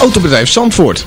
Autobedrijf Zandvoort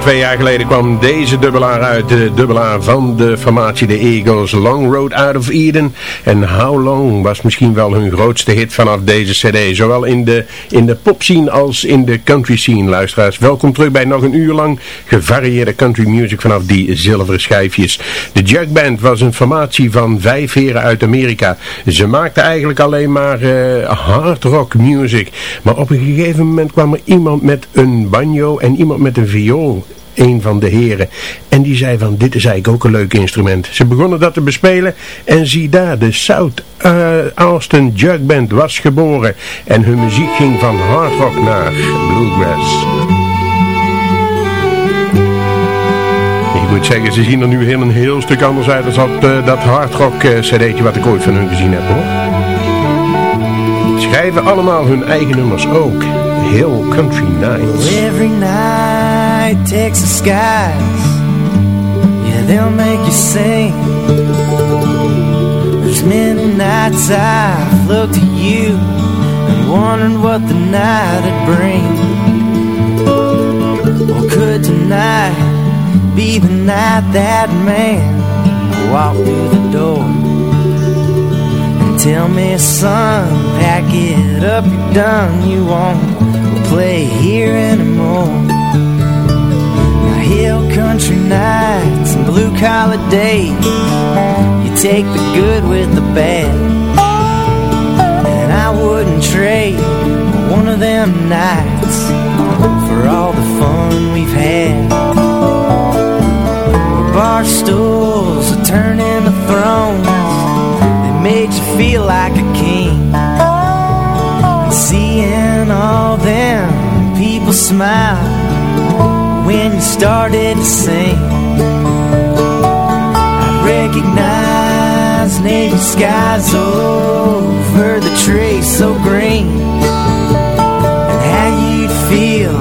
Twee jaar geleden kwam deze dubbelaar uit. De dubbelaar van de formatie de Eagles. Long Road Out of Eden. En How Long was misschien wel hun grootste hit vanaf deze cd. Zowel in de, in de popscene als in de country scene. Luisteraars, welkom terug bij nog een uur lang gevarieerde country music vanaf die zilveren schijfjes. De Jug Band was een formatie van vijf heren uit Amerika. Ze maakten eigenlijk alleen maar uh, hard rock music. Maar op een gegeven moment kwam er iemand met een banjo en iemand met een viool een van de heren. En die zei van, dit is eigenlijk ook een leuk instrument. Ze begonnen dat te bespelen en zie daar, de South uh, Austin Jug Band was geboren. En hun muziek ging van hard rock naar bluegrass. Ik moet zeggen, ze zien er nu heel een heel stuk anders uit dan dat, uh, dat hardrock uh, cd'tje wat ik ooit van hun gezien heb hoor. Schrijven allemaal hun eigen nummers ook. Heel country nights. Every night Texas skies. Yeah, they'll make you sing. There's many nights I've looked at you And wondered what the night would bring. Well, could tonight be the night that man walked through the door and tell me, son, pack it up, you're done, you won't play here anymore. Hill country nights and blue collar days, you take the good with the bad, and I wouldn't trade one of them nights for all the fun we've had bar stools are turning to thrones. They made you feel like a king. And seeing all them people smile when you started to sing. I recognize navy skies over the trees so green. And how you'd feel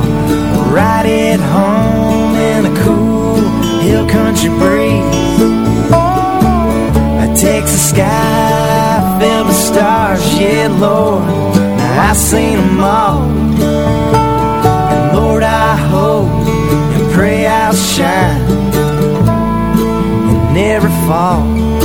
right at home in a cool hill country breeze A Texas sky filled with stars, yeah, Lord Now I've seen them all fall.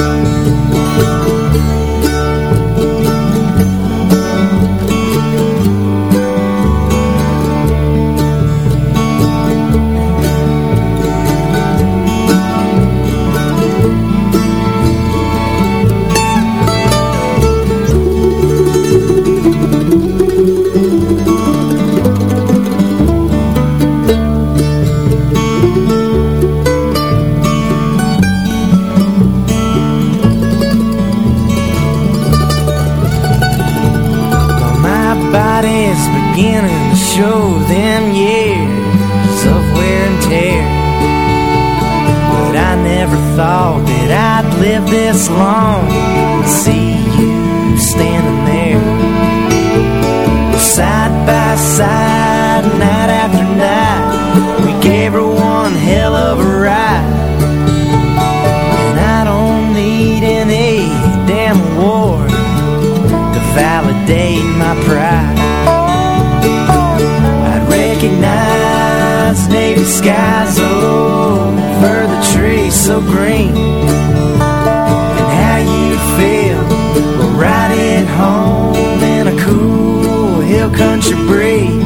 body's beginning to show them years of wear and tear. But I never thought that I'd live this long see Navy skies over the trees so green And how you feel Well, riding home in a cool hill country breeze.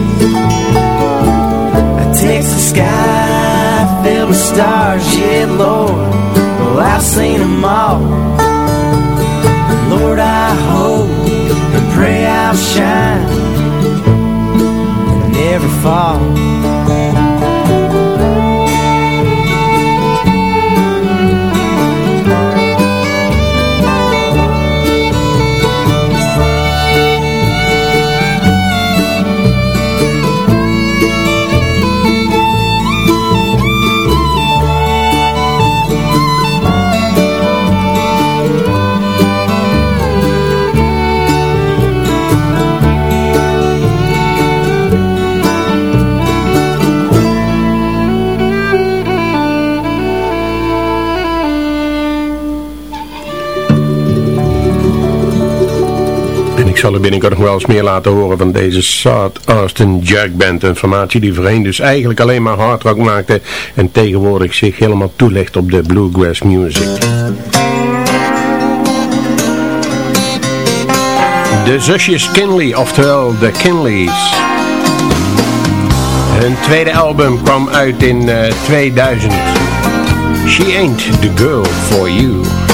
A Texas sky filled with stars, yeah, Lord. Well, I've seen them all. Lord, I hope and pray I'll shine and never fall. Ik zal er binnenkort nog wel eens meer laten horen van deze South Austin Jack Band. Een formatie die voorheen dus eigenlijk alleen maar hard rock maakte en tegenwoordig zich helemaal toelegt op de bluegrass music. De zusjes Kinley, oftewel de Kinleys. Hun tweede album kwam uit in uh, eh, 2000. She Ain't the Girl For You.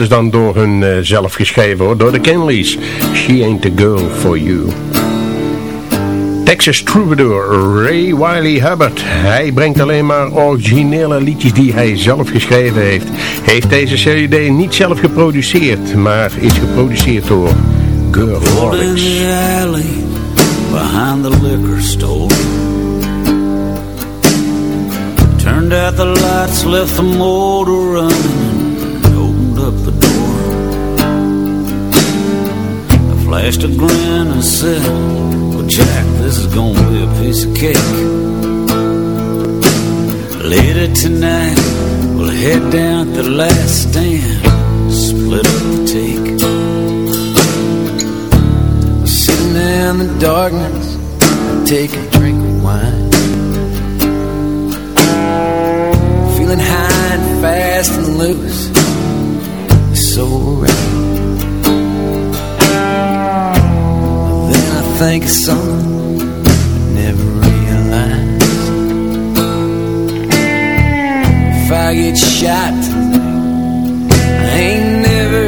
Dat is dan door hun uh, zelf geschreven hoor, door de Kenleys. She ain't the girl for you. Texas Troubadour, Ray Wiley Hubbard. Hij brengt alleen maar originele liedjes die hij zelf geschreven heeft. Heeft deze CD niet zelf geproduceerd, maar is geproduceerd door Girl behind the liquor store Turned out the lights, left the motor running flashed a grin and said Well, Jack, this is gonna be a piece of cake. Later tonight, we'll head down to the last stand, split up the take. Sitting there in the darkness, take a drink of wine. Feeling high and fast and loose, so right. Think of something I never realized. If I get shot tonight, I ain't never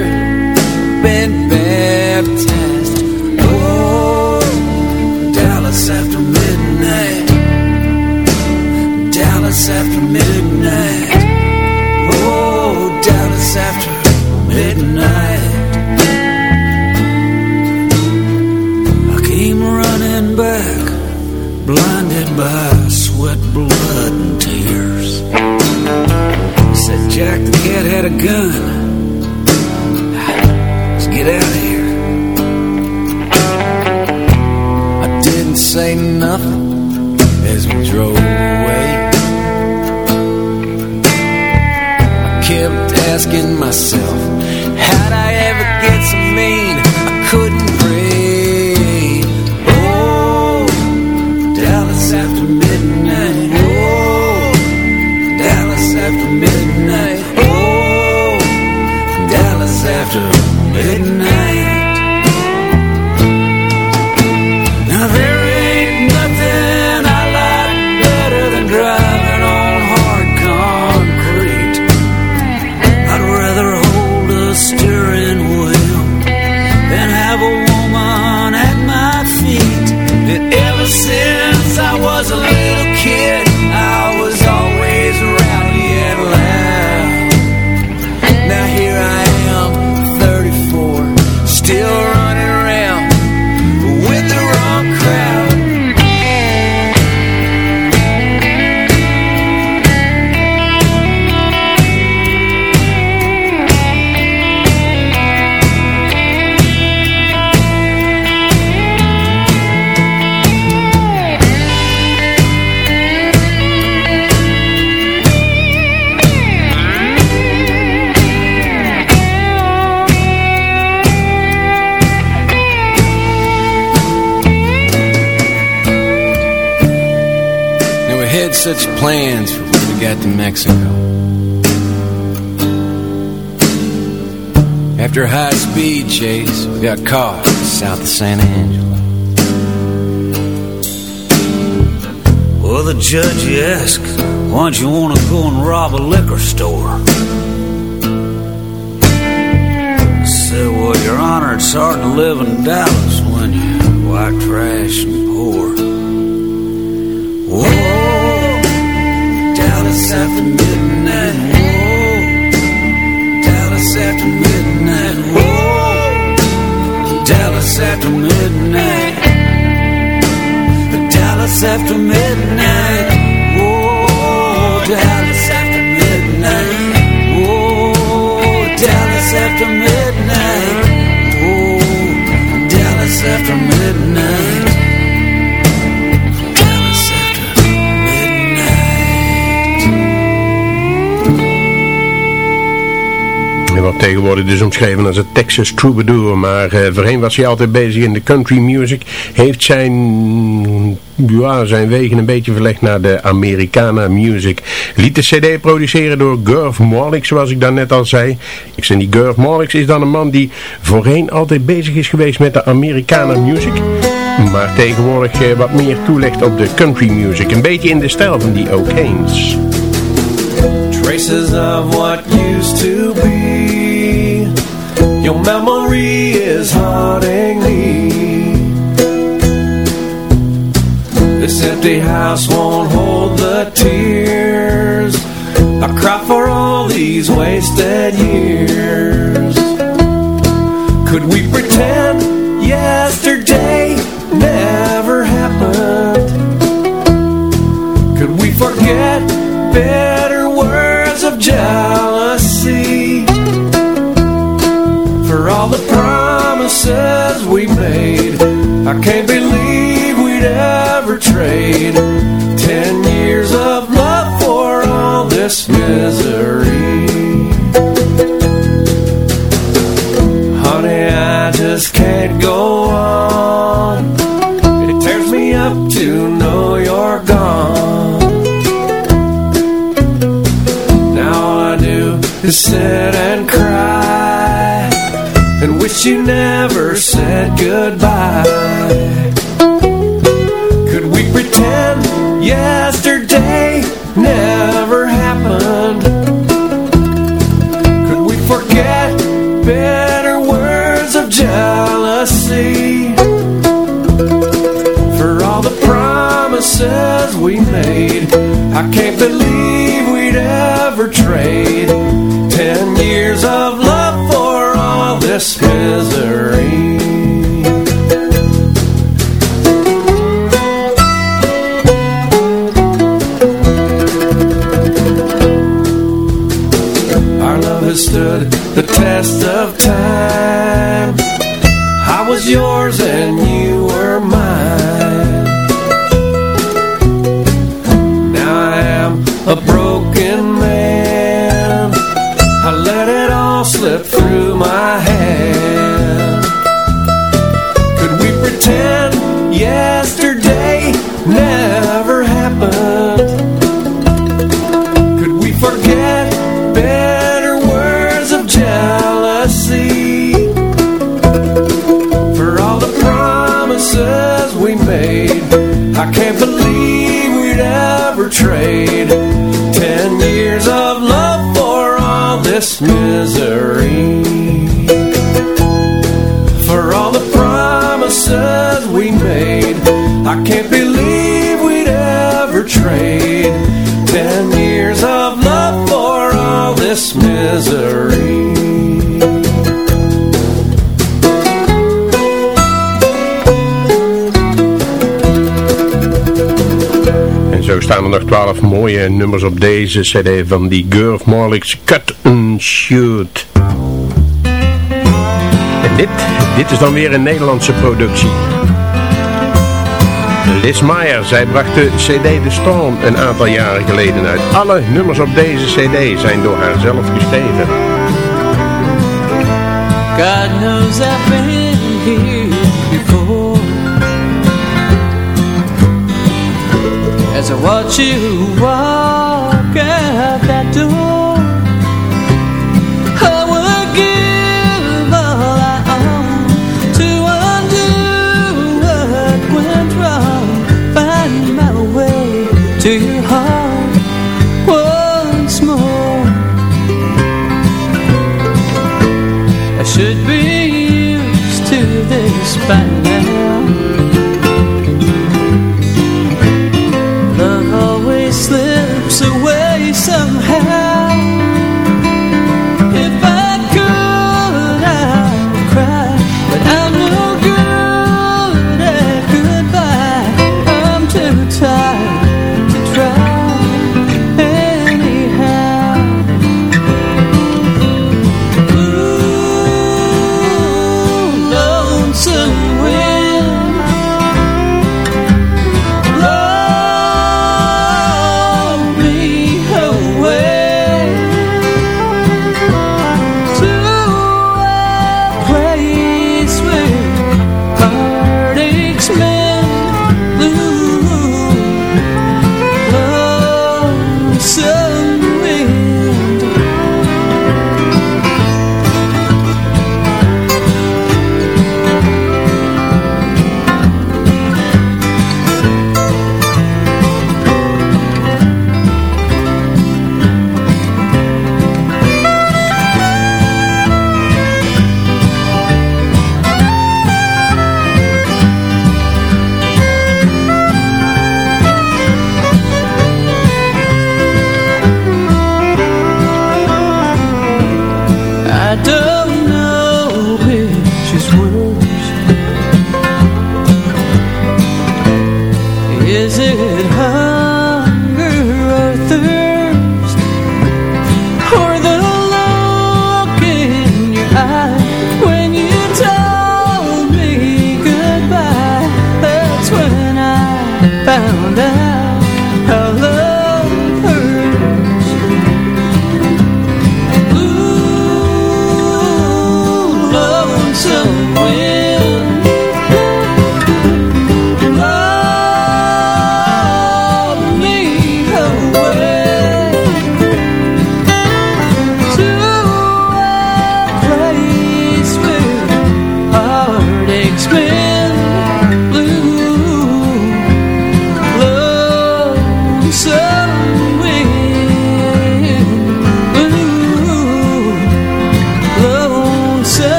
been baptized. Oh, Dallas after midnight. Dallas after midnight. Oh, Dallas after blinded by sweat, blood, and tears. Said Jack the cat had a gun. Let's get out of here. I didn't say nothing as we drove away. I kept asking myself, how'd I ever get so mean got to Mexico. After a high-speed chase, we got caught south of San Angelo. Well, the judge asked, why don't you want to go and rob a liquor store? I said, well, your honor, it's hard to live in Dallas when you're white trash and poor. Whoa. Oh, Dallas after midnight, oh, whoa. Dallas after midnight, whoa. Dallas after midnight. Dallas after midnight, tegenwoordig dus omschreven als een Texas Troubadour. Maar uh, voorheen was hij altijd bezig in de country music. Heeft zijn, ja, zijn wegen een beetje verlegd naar de Americana music. Liet de cd produceren door Gurf Morlix, zoals ik net al zei. Ik zei die Gurf Morlix is dan een man die voorheen altijd bezig is geweest met de Americana music. maar tegenwoordig eh, wat meer toelicht op de country music. Een beetje in de stijl van die O'Kanes. Traces of what used to Your memory is haunting me. This empty house won't hold the tears. I cry for all these wasted years. Could we pretend yesterday I can't believe we'd ever trade Ten years of love for all this misery. Honey, I just can't go on. It tears me up to know you're gone. Now all I do is sit and cry Wish you never said goodbye Could we pretend yesterday never happened? Could we forget bitter words of jealousy? For all the promises we made I can't believe we'd ever trade this misery staan er nog twaalf mooie nummers op deze cd van die Gurf Morlix Cut and Shoot. En dit, dit is dan weer een Nederlandse productie. Liz Meyer, zij bracht de cd The Storm een aantal jaren geleden uit. Alle nummers op deze cd zijn door haar zelf geschreven. God knows I've been here before As I watch you walk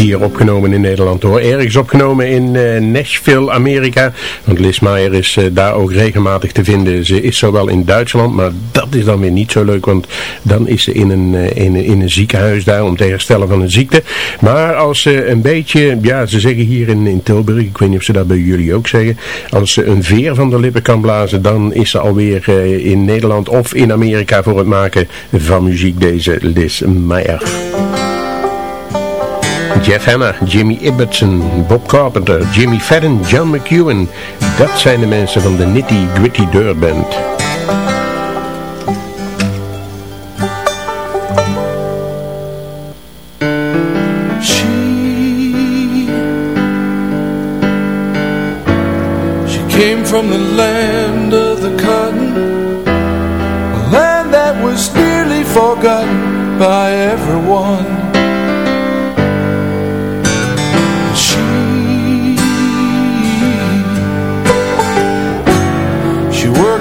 opgenomen in Nederland hoor. Ergens opgenomen in uh, Nashville, Amerika. Want Liz Meyer is uh, daar ook regelmatig te vinden. Ze is zowel in Duitsland, maar dat is dan weer niet zo leuk. Want dan is ze in een, uh, in, in een ziekenhuis daar om te herstellen van een ziekte. Maar als ze een beetje, ja ze zeggen hier in, in Tilburg, ik weet niet of ze dat bij jullie ook zeggen. Als ze een veer van de lippen kan blazen, dan is ze alweer in Nederland of in Amerika voor het maken van muziek deze Liz Meyer. Jeff Hanna, er Jimmy Ibbotson, Bob Carpenter, Jimmy Fadden, John McEwen. Dat zijn de mensen van de Nitty Gritty Dirt Band. came from the land of the cotton A land that was nearly forgotten by everyone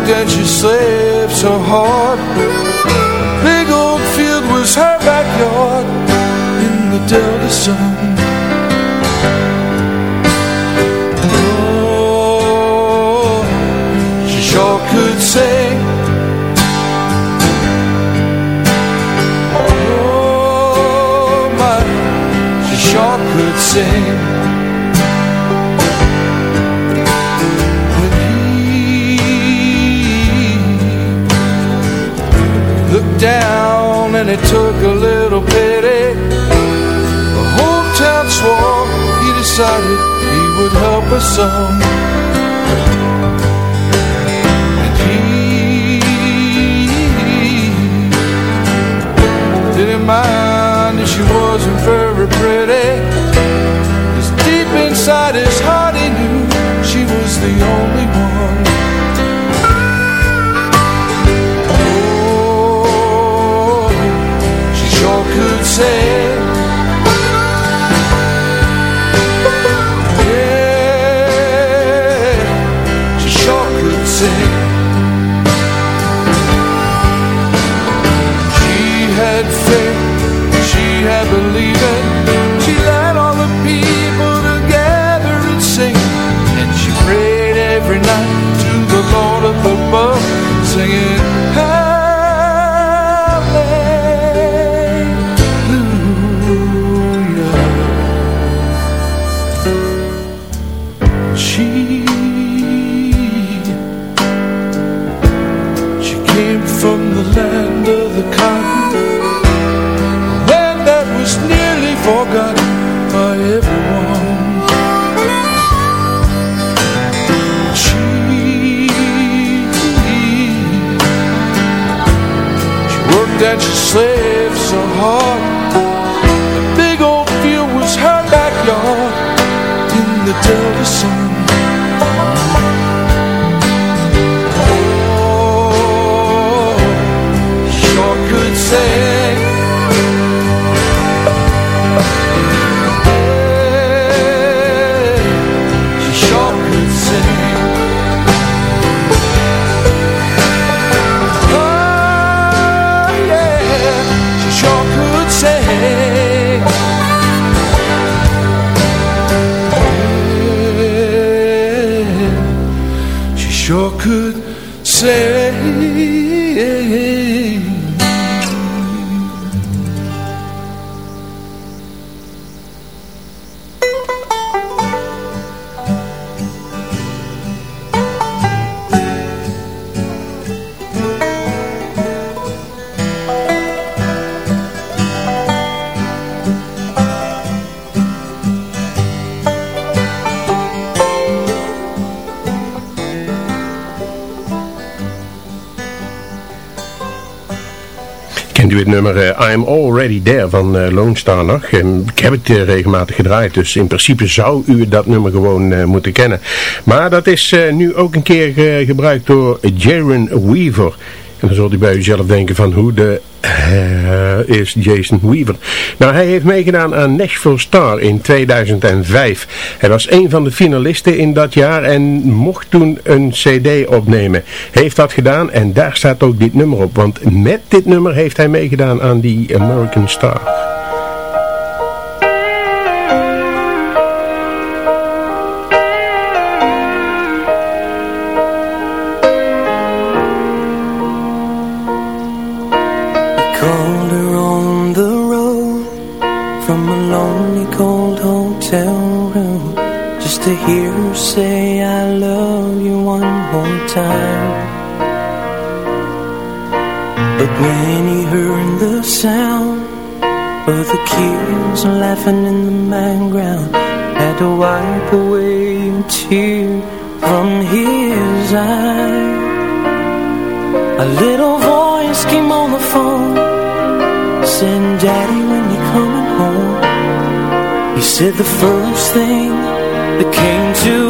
that she slaved so hard Big old field was her backyard In the Delta sun. Oh, she sure could sing. Oh, my, she sure could sing and it took a little pity. The whole town swore he decided he would help us some. And he didn't mind say say I'm Already There van uh, Lone Star ik heb het uh, regelmatig gedraaid, dus in principe zou u dat nummer gewoon moeten kennen. Maar dat is nu ook een keer gebruikt door Jaron Weaver. En dan zult u bij uzelf denken van hoe de uh, is Jason Weaver. Nou, hij heeft meegedaan aan Nashville Star in 2005. Hij was een van de finalisten in dat jaar en mocht toen een cd opnemen. Heeft dat gedaan en daar staat ook dit nummer op. Want met dit nummer heeft hij meegedaan aan die American Star. The background Had to wipe away a tear from his eye A little voice came on the phone Said, Daddy, when you coming home? He said the first thing that came to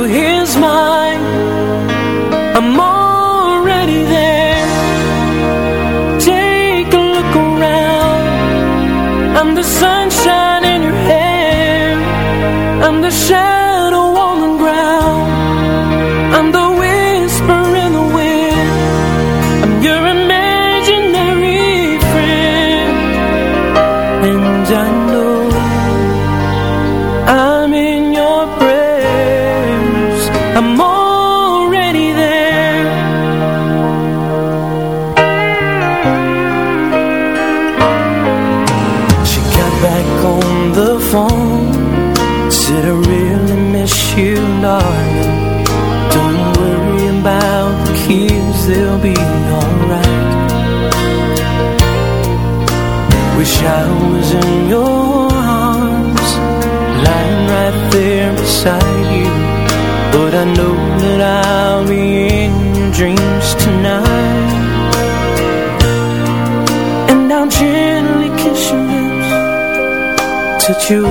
you with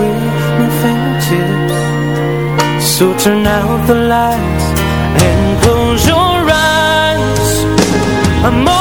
my fingertips. So turn out the lights and close your eyes. I'm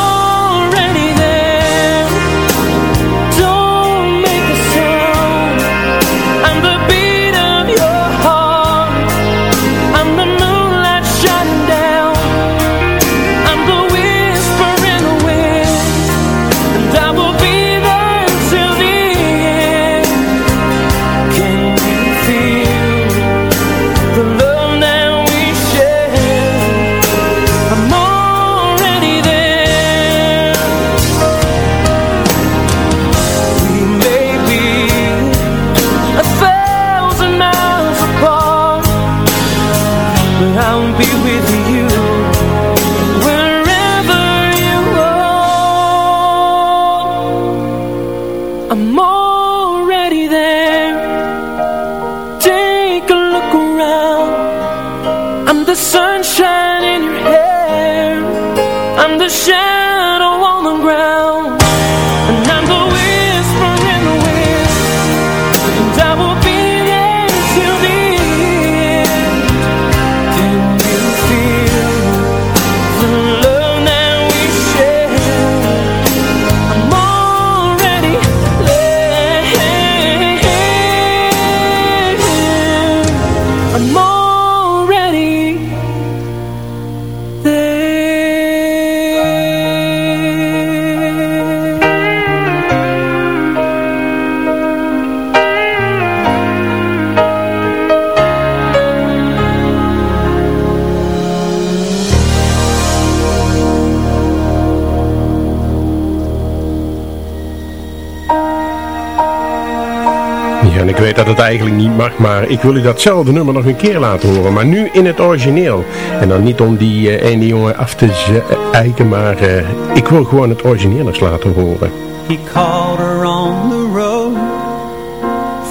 eigenlijk niet mag, maar ik wil u datzelfde nummer nog een keer laten horen. Maar nu in het origineel. En dan niet om die uh, ene jongen af te eiken, maar uh, ik wil gewoon het origineel eens laten horen. Her the road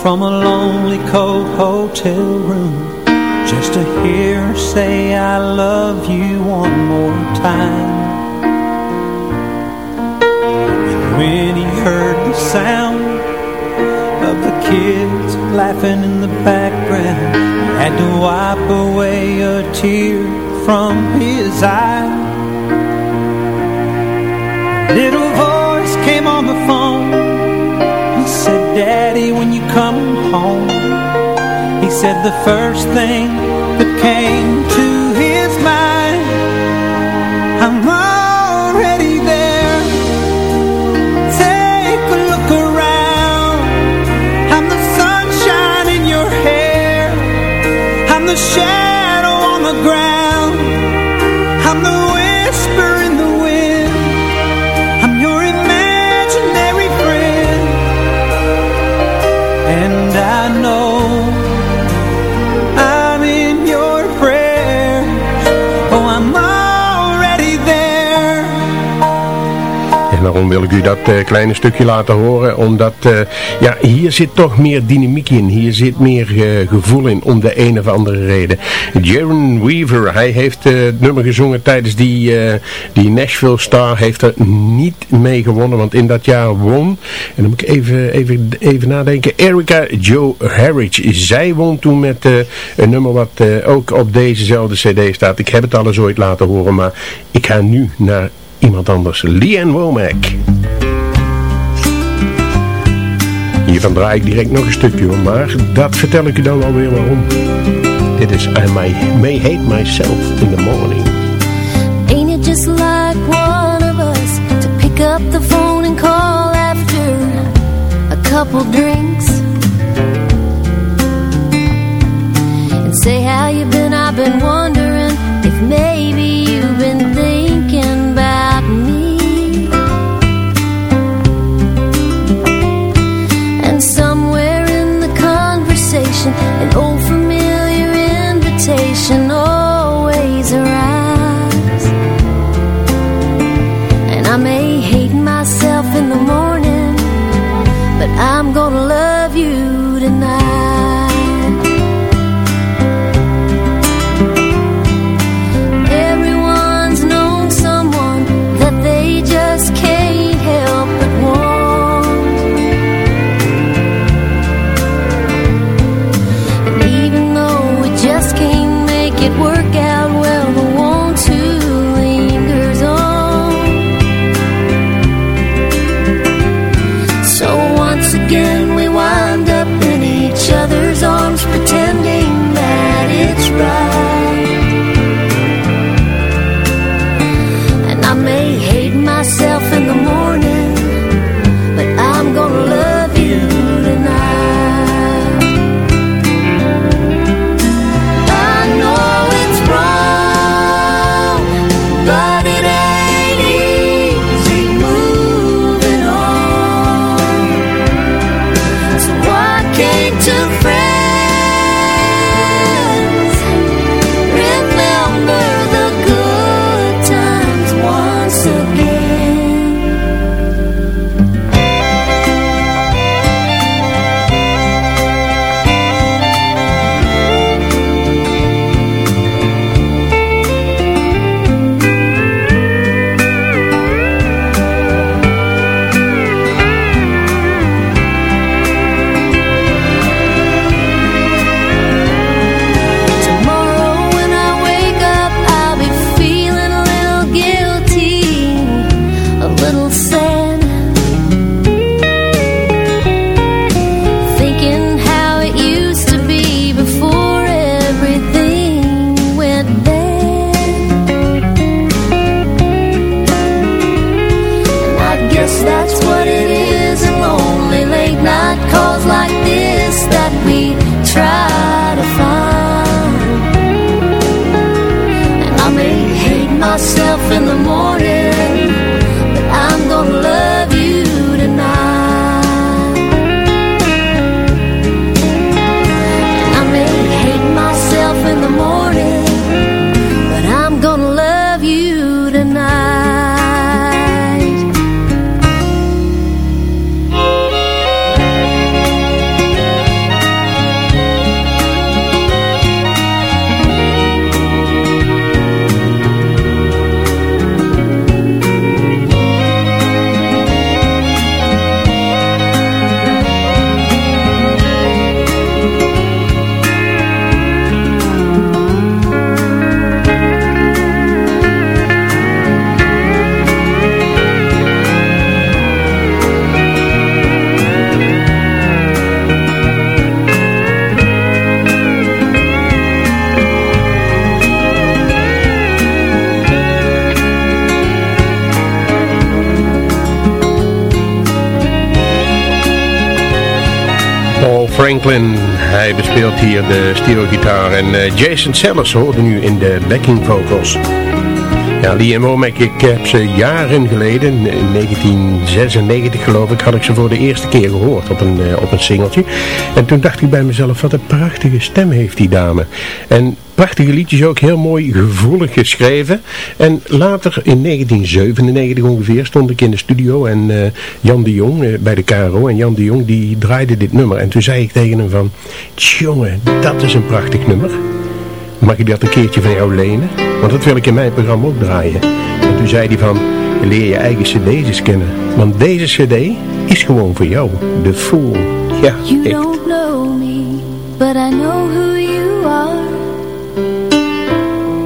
From a lonely cold hotel room Just to hear say I love you one more time when he heard the sound Of the kids laughing in the background. Had to wipe away a tear from his eye. Little voice came on the phone. He said, Daddy, when you come home He said the first thing that came daarom wil ik u dat uh, kleine stukje laten horen, omdat uh, ja, hier zit toch meer dynamiek in. Hier zit meer uh, gevoel in, om de een of andere reden. Jaron Weaver, hij heeft het nummer gezongen tijdens die, die Nashville Star, heeft er niet mee gewonnen, want in dat jaar won, en dan moet ik even, even, even nadenken, Erica Joe Harridge. Zij won toen met een nummer wat ook op dezezelfde cd staat. Ik heb het al eens ooit laten horen, maar ik ga nu naar iemand anders. Leanne Womack. Hiervan draai ik direct nog een stukje maar dat vertel ik u dan alweer waarom. Dit is I may, may Hate Myself in the Morning. Ain't it just like one of us to pick up the phone and call after a couple drinks and say how you been, I've been wondering Franklin. Hij bespeelt hier de steelgitaar. En uh, Jason Sellers hoorde nu in de backing vocals. Ja, en Womack, ik heb ze jaren geleden, in 1996 geloof ik, had ik ze voor de eerste keer gehoord op een, uh, op een singeltje. En toen dacht ik bij mezelf, wat een prachtige stem heeft die dame. En prachtige liedjes ook heel mooi gevoelig geschreven. En later in 1997 ongeveer stond ik in de studio en uh, Jan de Jong uh, bij de KRO. En Jan de Jong die draaide dit nummer. En toen zei ik tegen hem van, jongen, dat is een prachtig nummer. Mag ik dat een keertje van jou lenen? Want dat wil ik in mijn programma ook draaien. En toen zei hij van, leer je eigen cd's eens kennen. Want deze cd is gewoon voor jou. The Fool. Ja, You echt. don't know me, but I know who you are.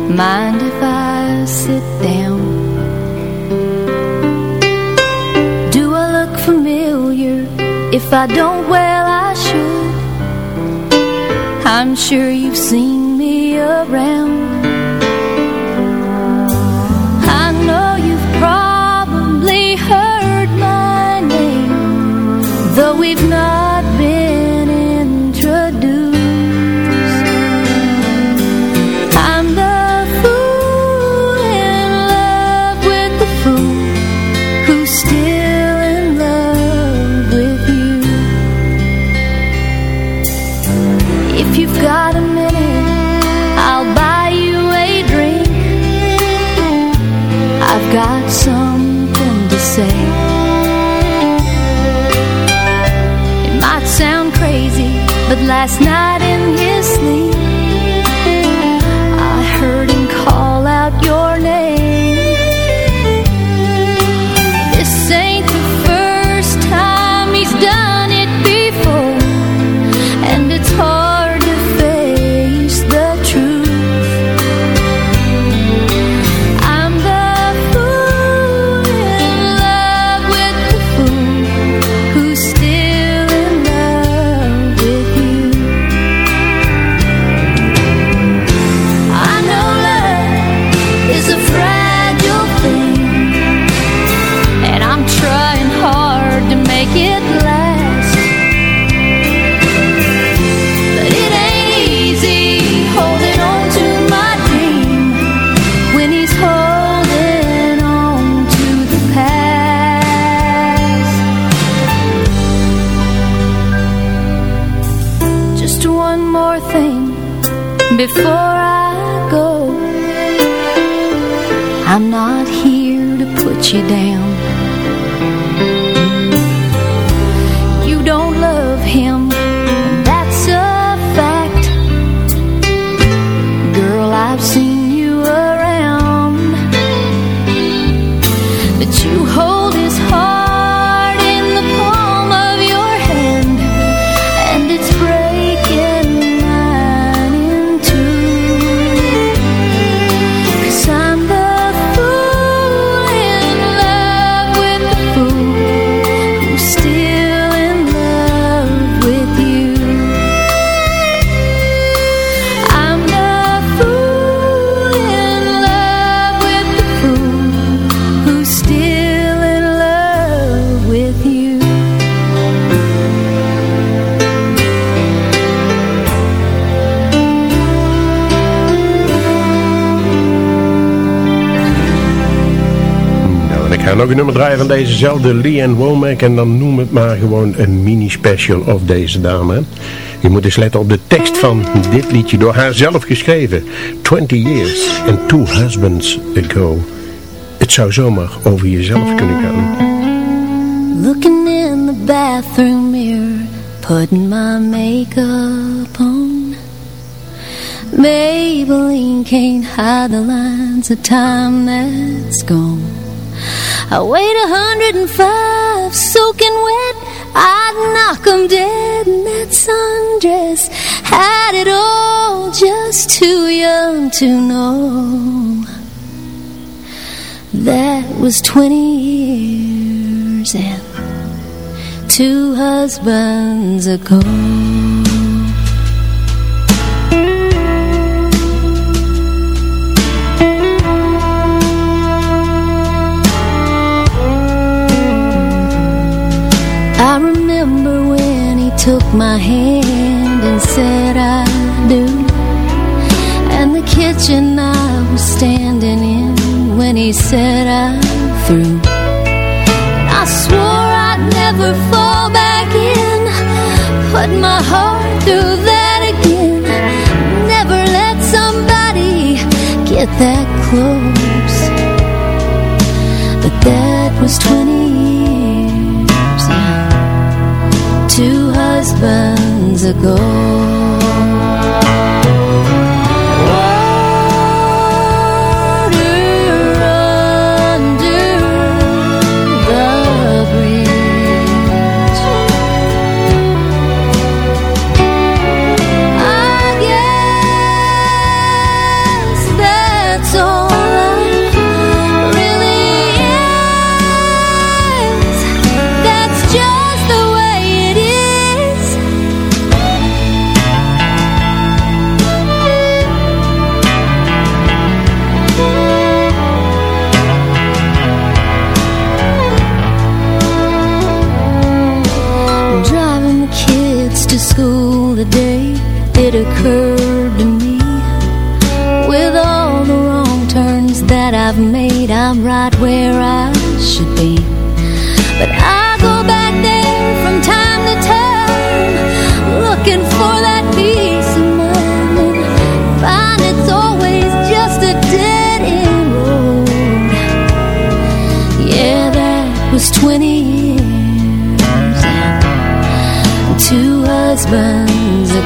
Mind if I sit down? Do I look familiar? If I don't, well I should. I'm sure you've seen around. I know you've probably heard my name, though we've not last night in his sleep, Nog een nummer draaien van dezezelfde Lee Womack. En dan noem het maar gewoon een mini-special of deze dame. Je moet eens letten op de tekst van dit liedje. Door haar zelf geschreven. 20 years and two husbands ago. Het zou zomaar over jezelf kunnen gaan. Looking in the bathroom mirror, putting my makeup on. Maybelline can't hide the lines of time that's gone. I weighed a hundred and five, soaking wet. I'd knock 'em dead, in that sundress had it all. Just too young to know. That was 20 years and two husbands ago. Took my hand and said I do. And the kitchen I was standing in When he said I'm through I swore I'd never fall back in Put my heart through that again. Never let somebody get that close. But that was 20 husbands ago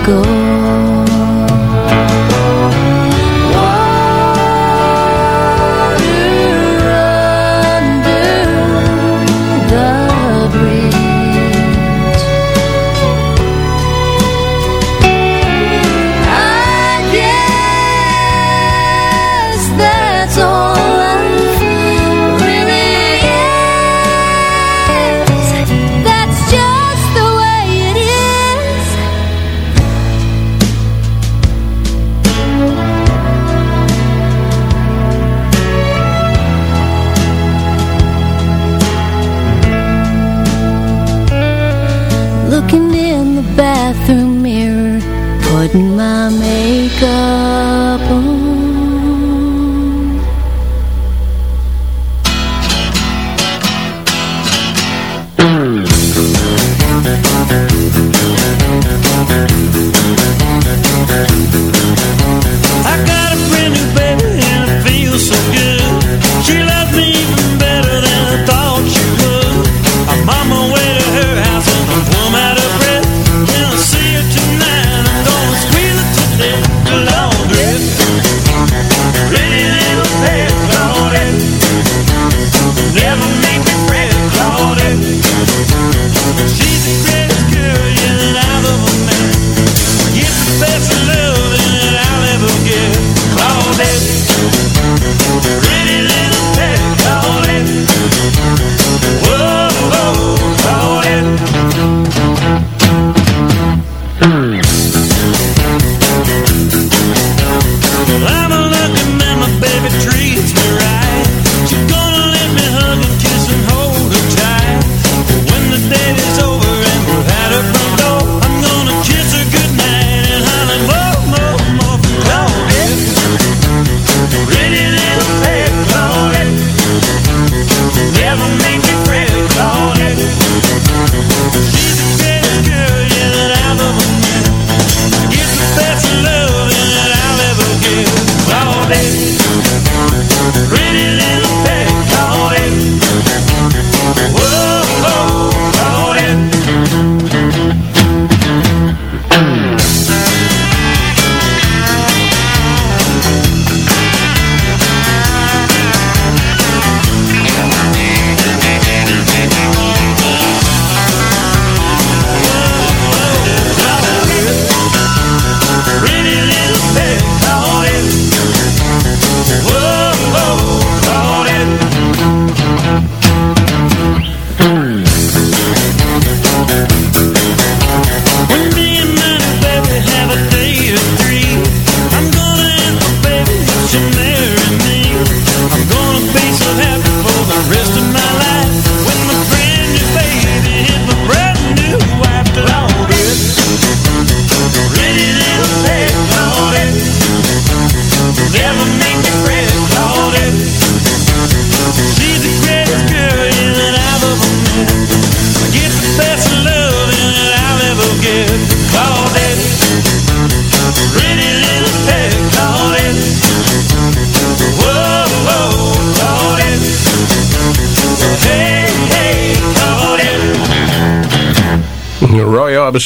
go. Pretty little face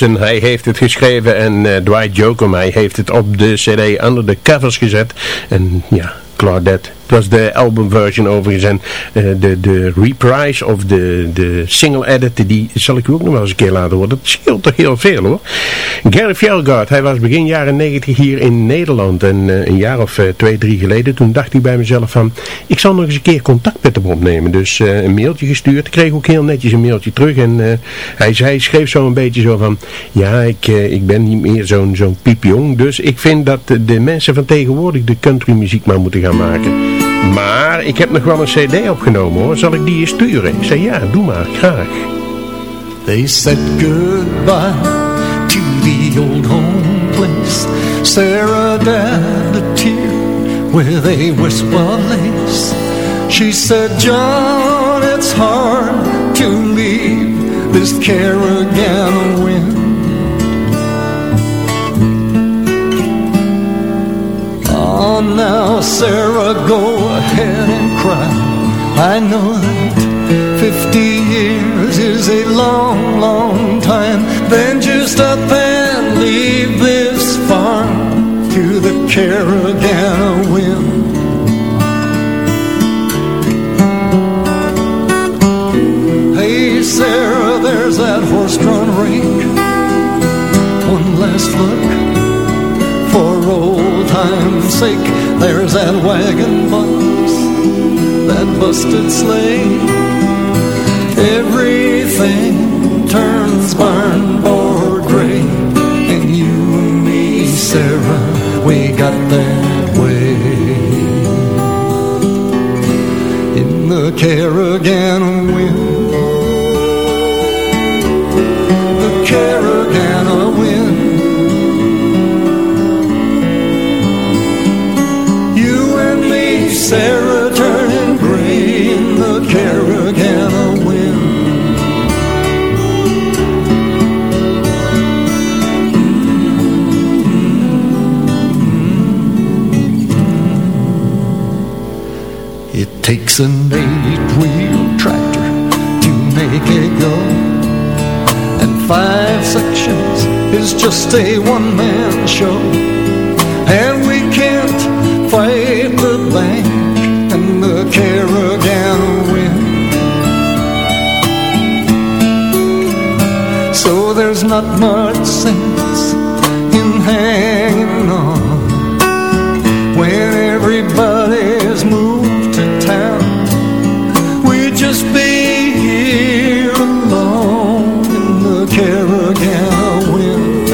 Hij heeft het geschreven en uh, Dwight Jokum, heeft het op de cd onder de covers gezet. En ja, Claudette het was de albumversion overigens. En uh, de, de reprise of de, de single edit, die zal ik u ook nog wel eens een keer laten horen. Dat scheelt toch heel veel hoor. Gary Fjellgaard, hij was begin jaren 90 hier in Nederland. En uh, een jaar of uh, twee, drie geleden, toen dacht hij bij mezelf van... Ik zal nog eens een keer contact met hem opnemen. Dus een mailtje gestuurd. Ik kreeg ook heel netjes een mailtje terug. En hij, zei, schreef zo een beetje zo van... Ja, ik, ik ben niet meer zo'n zo'n piepjong. Dus ik vind dat de mensen van tegenwoordig de countrymuziek maar moeten gaan maken. Maar ik heb nog wel een cd opgenomen hoor. Zal ik die eens sturen? Ik zei ja, doe maar, graag. They said goodbye to the old home place. Sarah died a tear a wisp of lace. She said, John, it's hard to leave this Carolina wind. Oh, now, Sarah, go ahead and cry. I know that 50 years is a long, long time. Then just up and leave this farm to the Carolina wind. Hey, Sarah, there's that horse-drawn rake. One last look time's sake There's that wagon box That busted sleigh. Everything turns barn board gray And you and me, Sarah We got that way. In the Carrigan wind Sarah turning gray in the Carolina wind. It takes an eight-wheel tractor to make it go. And five sections is just a one-man show. And not much sense in hanging on when everybody's moved to town. We'd just be here alone in the Carolina wind.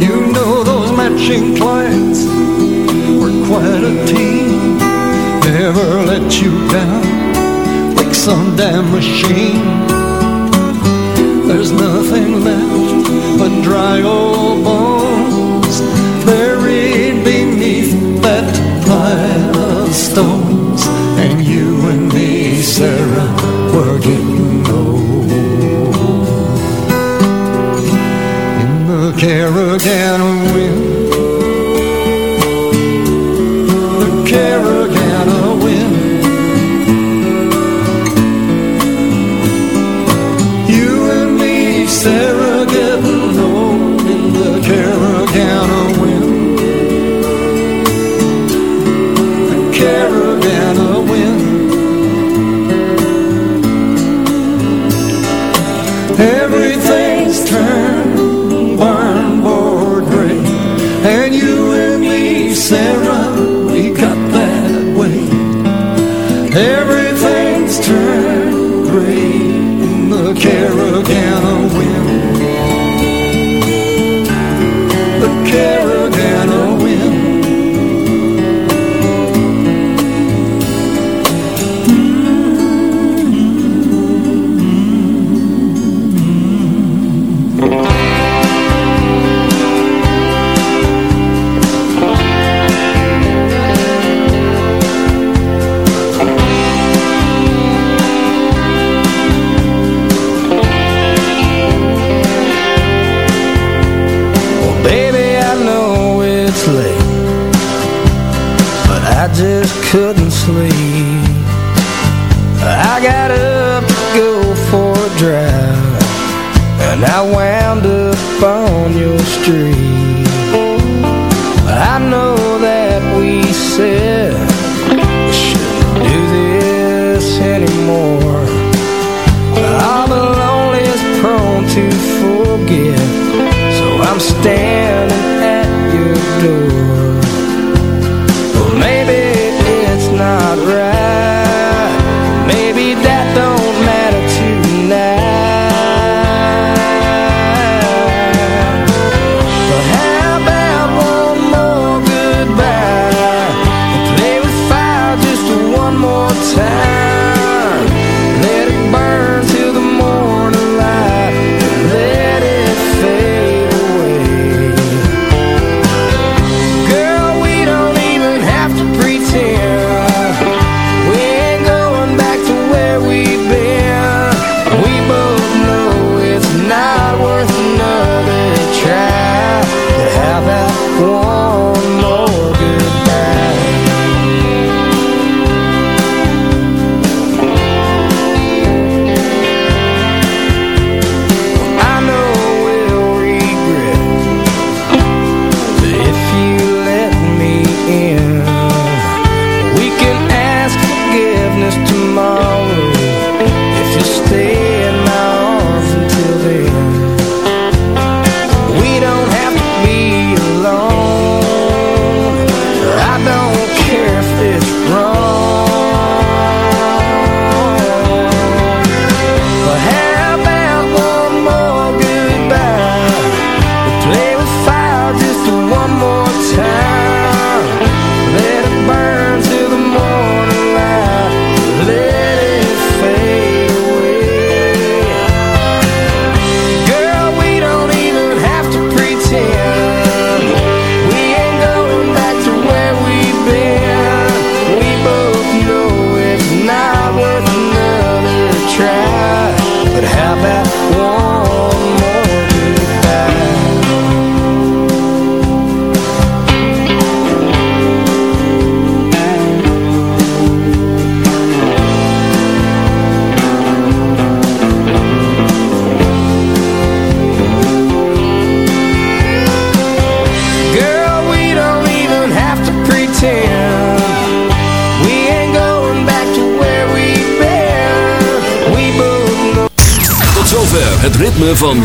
You know those matching clients were quite a team Never let you down Like some damn machine nothing left but dry old bones Buried beneath that pile of stones. And you and me, Sarah, were getting old. In the Carolina wind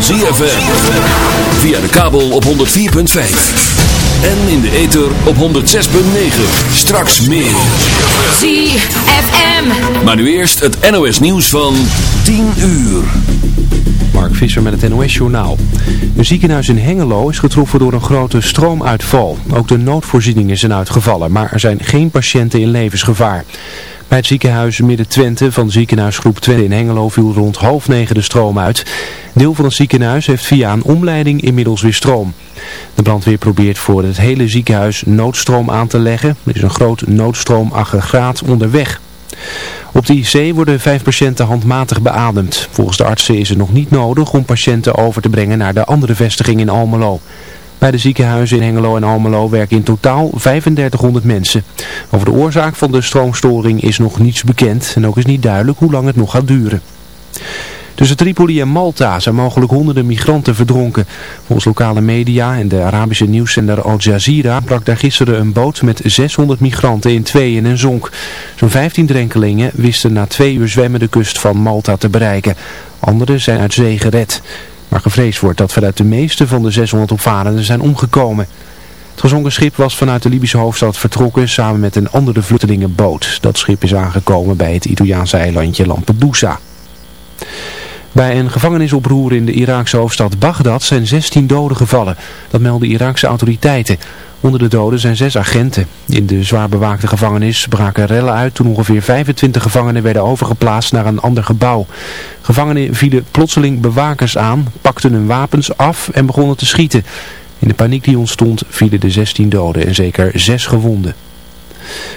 van ZFM. Via de kabel op 104.5. En in de ether op 106.9. Straks meer. ZFM. Maar nu eerst het NOS nieuws van 10 uur. Mark Visser met het NOS Journaal. Een ziekenhuis in Hengelo is getroffen door een grote stroomuitval. Ook de noodvoorzieningen zijn uitgevallen, maar er zijn geen patiënten in levensgevaar. Bij het ziekenhuis Midden-Twente van ziekenhuisgroep Twente in Hengelo viel rond half negen de stroom uit. Deel van het ziekenhuis heeft via een omleiding inmiddels weer stroom. De brandweer probeert voor het hele ziekenhuis noodstroom aan te leggen. Er is een groot noodstroomaggregaat onderweg. Op de IC worden vijf patiënten handmatig beademd. Volgens de artsen is het nog niet nodig om patiënten over te brengen naar de andere vestiging in Almelo. Bij de ziekenhuizen in Hengelo en Almelo werken in totaal 3500 mensen. Over de oorzaak van de stroomstoring is nog niets bekend en ook is niet duidelijk hoe lang het nog gaat duren. Tussen Tripoli en Malta zijn mogelijk honderden migranten verdronken. Volgens lokale media en de Arabische nieuwszender Al Jazeera brak daar gisteren een boot met 600 migranten in tweeën en zonk. Zo'n 15 drenkelingen wisten na twee uur zwemmen de kust van Malta te bereiken. Anderen zijn uit zee gered. Maar gevreesd wordt dat vanuit de meeste van de 600 opvarenden zijn omgekomen. Het gezonken schip was vanuit de Libische hoofdstad vertrokken samen met een andere vluchtelingenboot. Dat schip is aangekomen bij het Italiaanse eilandje Lampedusa. Bij een gevangenisoproer in de Iraakse hoofdstad Bagdad zijn 16 doden gevallen. Dat melden Iraakse autoriteiten. Onder de doden zijn zes agenten. In de zwaar bewaakte gevangenis braken rellen uit toen ongeveer 25 gevangenen werden overgeplaatst naar een ander gebouw. Gevangenen vielen plotseling bewakers aan, pakten hun wapens af en begonnen te schieten. In de paniek die ontstond vielen de 16 doden en zeker zes gewonden.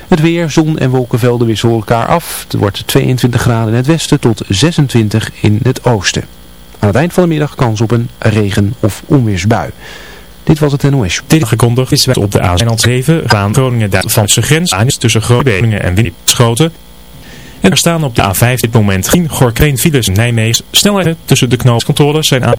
Het weer, zon en wolkenvelden wisselen elkaar af. Het wordt 22 graden in het westen tot 26 in het oosten. Aan het eind van de middag kans op een regen- of onweersbui. Dit was het NOS. Dit is op de A7 gaan Groningen van zijn grens aan tussen Groningen en Winschoten. En er staan op de A5 dit moment geen Gorkreen files Nijmegen. Snelheden tussen de knoopskantoren zijn aan.